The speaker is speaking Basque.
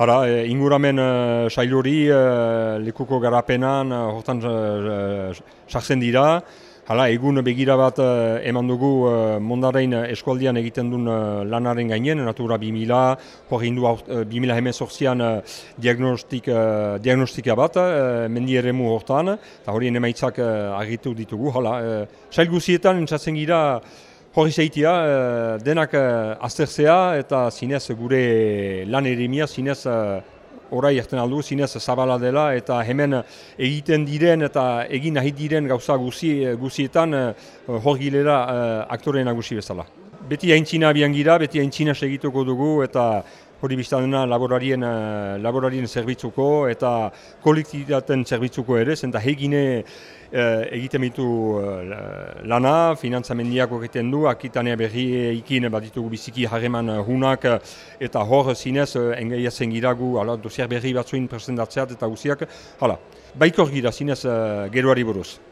Hara, e, inguramen e, sailuri e, lekuko garapenan e, hortan sartzen dira. Hala, egun begira bat eman dugu mondaren eskualdian egiten duen lanaren gainen, Natura 2000, hori hindu 2000 hemen sortzian diagnostik, diagnostika bat, mendi ere mu hortan, eta hori emaitzak argitu ditugu. Hala, sail guzietan entzatzen gira hori zeitia, denak azterzea eta zinez gure lan erimia, zinez orai erten aldu, zinez zabala dela eta hemen egiten diren eta egin nahi diren gauza guzi, guzietan hor gilera aktore nagusi bezala. Beti haintzina abian gira, beti haintzina segituko dugu eta hori biztadena laborarien, laborarien zerbitzuko eta kolektitaten zerbitzuko ere, zenta hegine egiten bitu lana, finantzamendiako egiten du, akitanea berri ikin bat ditugu biziki harreman hunak eta hor zinez engaiatzen giragu, ala, dosier berri batzuin presentatzeat eta guziak, hala, baikor gira zinez geroari buruz.